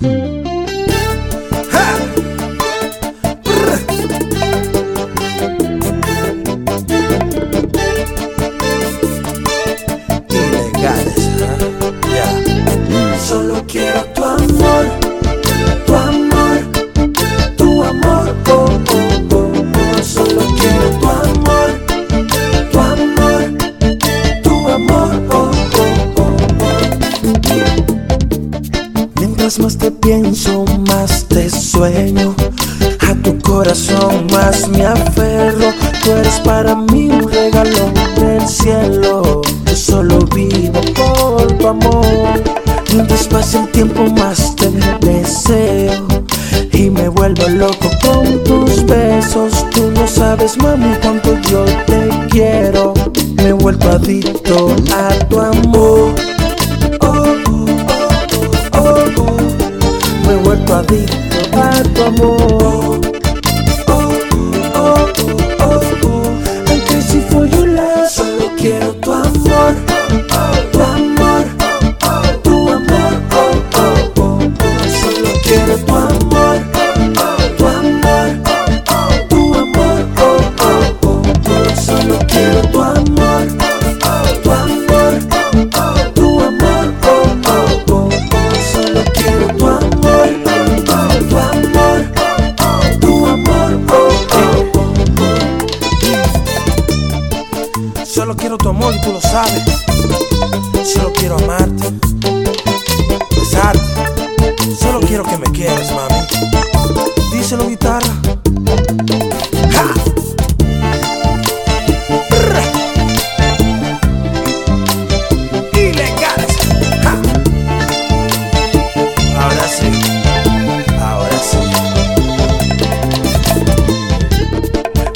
Solo Más te pienso, más te sueño. A tu corazón más me aferro. Tú eres para mí un regalo del cielo. Yo solo vivo por tu amor. Mientras pasa el tiempo más te deseo Y me vuelvo loco con tus besos Tú no sabes mami cuánto yo te quiero Me vuelvo adicto a tu amor tu amor quiero tu amor y tú lo sabes. Solo quiero amarte besarte. Solo quiero que me quieras, mami. Díselo, guitarra. ¡Ja! Ahora sí. Ahora sí.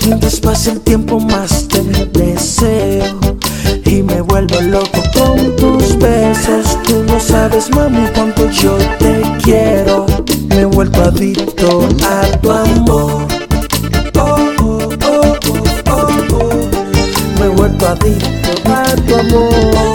Mientras pasa el tiempo más te y me vuelvo loco con tus besos. Tú no sabes, mami, cuánto yo te quiero. Me vuelvo adicto a tu amor. Oh, oh, oh, oh, oh, oh. Me vuelvo adicto a tu amor.